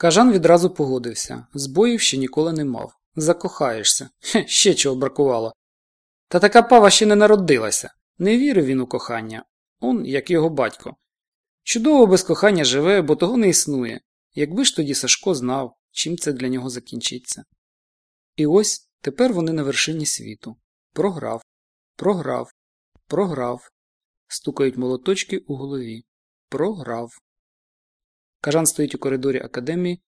Кажан відразу погодився, збоїв ще ніколи не мав. Закохаєшся. Хе, ще чого бракувало. Та така пава ще не народилася. Не вірив він у кохання. Он, як його батько. Чудово без кохання живе, бо того не існує. Якби ж тоді Сашко знав, чим це для нього закінчиться. І ось тепер вони на вершині світу. Програв, програв, програв. Стукають молоточки у голові. Програв. Кажан стоїть у коридорі академії,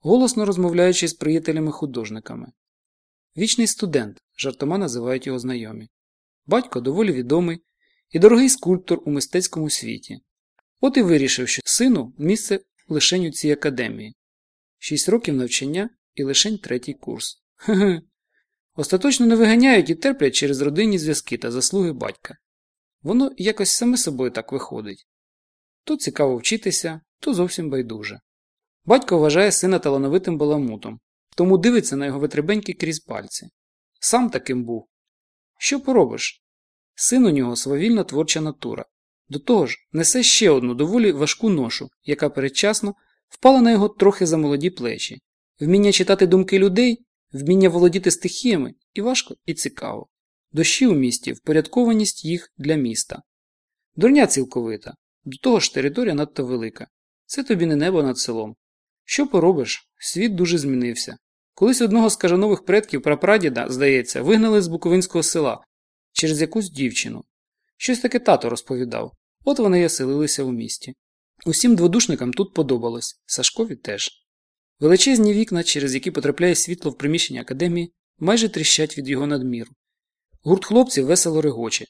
голосно розмовляючи з приятелями-художниками. Вічний студент, жартома називають його знайомі. Батько доволі відомий і дорогий скульптор у мистецькому світі. От і вирішив, що сину місце лишень у цій академії. Шість років навчання і лишень третій курс. Хе-хе. Остаточно не виганяють і терплять через родинні зв'язки та заслуги батька. Воно якось саме собою так виходить. То цікаво вчитися, то зовсім байдуже. Батько вважає сина талановитим баламутом, тому дивиться на його витребеньки крізь пальці. Сам таким був. Що поробиш? Син у нього свавільна творча натура. До того ж, несе ще одну доволі важку ношу, яка передчасно впала на його трохи замолоді плечі. Вміння читати думки людей, вміння володіти стихіями і важко, і цікаво. Дощі у місті, впорядкованість їх для міста. Дурня цілковита, до того ж територія надто велика. Це тобі не небо над селом. Що поробиш? Світ дуже змінився. Колись одного з кажанових предків прапрадіда, здається, вигнали з Буковинського села через якусь дівчину. Щось таке тато розповідав. От вони й оселилися у місті. Усім дводушникам тут подобалось, Сашкові теж. Величезні вікна, через які потрапляє світло в приміщення академії, майже тріщать від його надміру. Гурт хлопців весело регоче.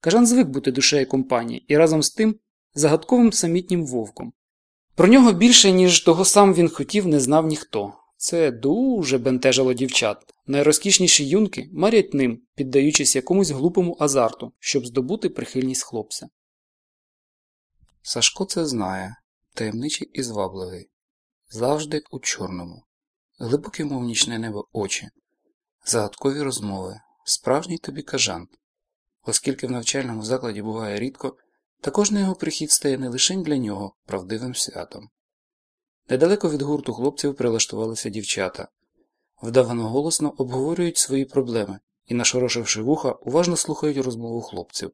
Кажан звик бути душею компанії і разом з тим загадковим самітнім вовком. Про нього більше, ніж того сам він хотів, не знав ніхто. Це дуже бентежило дівчат. Найрозкішніші юнки марять ним, піддаючись якомусь глупому азарту, щоб здобути прихильність хлопця. Сашко це знає, таємничий і звабливий, завжди у чорному, глибокі, мов нічне небо очі, загадкові розмови, справжній тобі кажан. Оскільки в навчальному закладі буває рідко, також на його прихід стає не лише для нього правдивим святом. Недалеко від гурту хлопців прилаштувалися дівчата, вдавано голосно обговорюють свої проблеми і, нашорошивши вуха, уважно слухають розмову хлопців.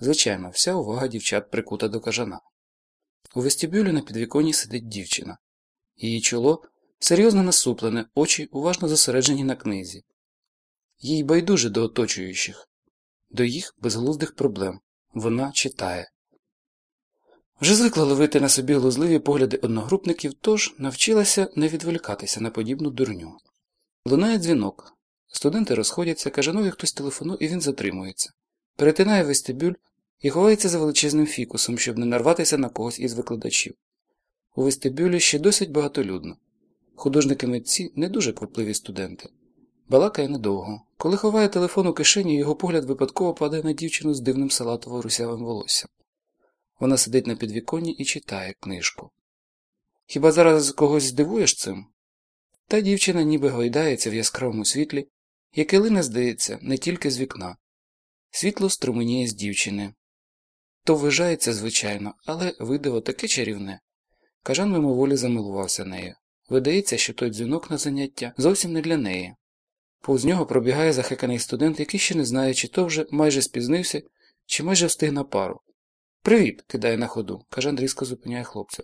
Звичайно, вся увага дівчат прикута до кажана. У вестибюлі на підвіконні сидить дівчина. Її чоло серйозно насуплене, очі уважно зосереджені на книзі. Їй байдуже до оточуючих, до їх безглуздих проблем. Вона читає. Вже звикла ловити на собі глузливі погляди одногрупників, тож навчилася не відволікатися на подібну дурню. Лунає дзвінок. Студенти розходяться, кажанові хтось телефонує, і він затримується. Перетинає вестибюль і ховається за величезним фікусом, щоб не нарватися на когось із викладачів. У вестибюлі ще досить багатолюдно. Художники митці не дуже квапливі студенти. Балакає недовго. Коли ховає телефон у кишені, його погляд випадково падає на дівчину з дивним салатово русявим волоссям. Вона сидить на підвіконні і читає книжку. Хіба зараз когось здивуєш цим? Та дівчина ніби гойдається в яскравому світлі, яке лине, здається, не тільки з вікна. Світло струменіє з дівчини. То ввижається, звичайно, але видиво таке чарівне. Кажан мимоволі замилувався нею. Видається, що той дзвінок на заняття зовсім не для неї. Повз нього пробігає захеканий студент, який ще не знає, чи то вже майже спізнився, чи майже встиг на пару. Привіт, кидає на ходу. Кажан різко зупиняє хлопця.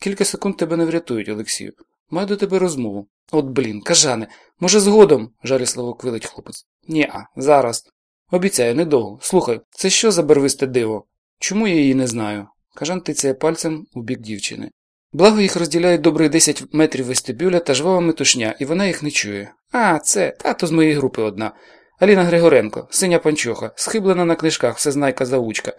Кілька секунд тебе не врятують, Олексію. Маю до тебе розмову. От блін, кажане, може, згодом, жарісливо квилить хлопець. Ні-а, зараз. Обіцяю, недовго. Слухай, це що за барвисте диво? Чому я її не знаю? Кажан тицяє пальцем у бік дівчини. Благо їх розділяють добрих 10 метрів вестибюля та жвава метушня, і вона їх не чує. А, це тато з моєї групи одна. Аліна Григоренко, синя панчоха, схиблена на книжках, всезнайка заучка.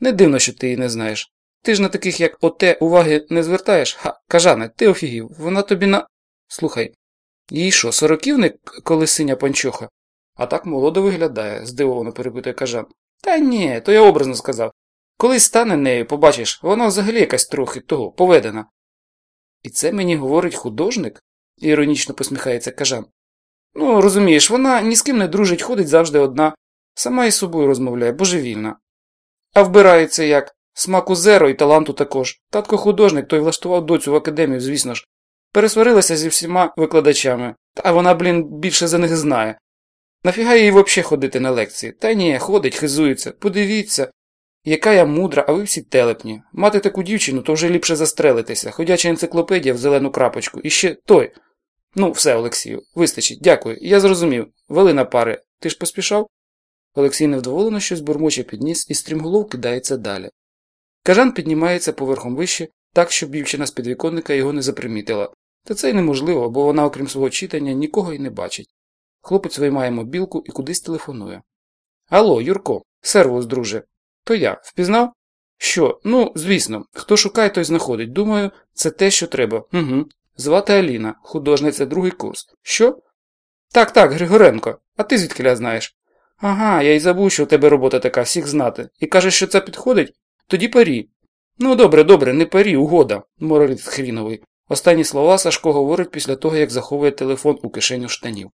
Не дивно, що ти її не знаєш. Ти ж на таких, як оте, уваги не звертаєш? Ха, кажане, ти офігів, вона тобі на. Слухай, їй що, сороківник, коли синя панчоха? А так молодо виглядає, здивовано перепитує кажан. Та ні, то я образно сказав. Колись стане нею, побачиш, вона взагалі якась трохи того, поведена. І це мені говорить художник? іронічно посміхається кажан. Ну, розумієш, вона ні з ким не дружить, ходить завжди одна, сама із собою розмовляє, божевільна. А вбирається як? Смаку зеро і таланту також. Татко художник, той влаштував доцю в академію, звісно ж. Пересварилася зі всіма викладачами, та вона, блін, більше за них знає. Нафіга їй взагалі ходити на лекції? Та ні, ходить, хизується. Подивіться, яка я мудра, а ви всі телепні. Мати таку дівчину, то вже ліпше застрелитися. Ходяча енциклопедія в зелену крапочку. І ще той. Ну, все, Олексію, вистачить, дякую. Я зрозумів. Вели на пари. Ти ж поспішав? Олексій невдоволено щось бурмоче підніс і стрімголов кидається далі. Кажан піднімається поверхом вище, так, щоб дівчина з підвіконника його не запримітила. Та це й неможливо, бо вона, окрім свого читання, нікого й не бачить. Хлопець виймає мобілку і кудись телефонує. Алло, Юрко, сервус, друже. То я, впізнав? Що? Ну, звісно, хто шукає, той знаходить. Думаю, це те, що треба. Угу. Звати Аліна, художниця, другий курс. Що? Так, так, Григоренко. А ти звідкиля знаєш? Ага, я й забув, що у тебе робота така, всіх знати. І кажеш, що це підходить? Тоді парі. Ну, добре, добре, не парі, угода, мораліст хріновий. Останні слова Сашко говорить після того, як заховує телефон у кишеню штанів.